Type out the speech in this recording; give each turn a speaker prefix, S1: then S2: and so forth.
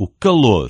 S1: o calor.